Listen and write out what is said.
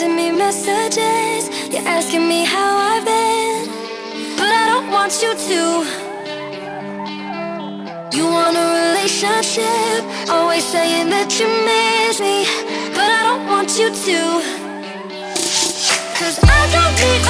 sending me messages. You're asking me how I've been, but I don't want you to. You want a relationship, always saying that you miss me, but I don't want you to. Cause I don't need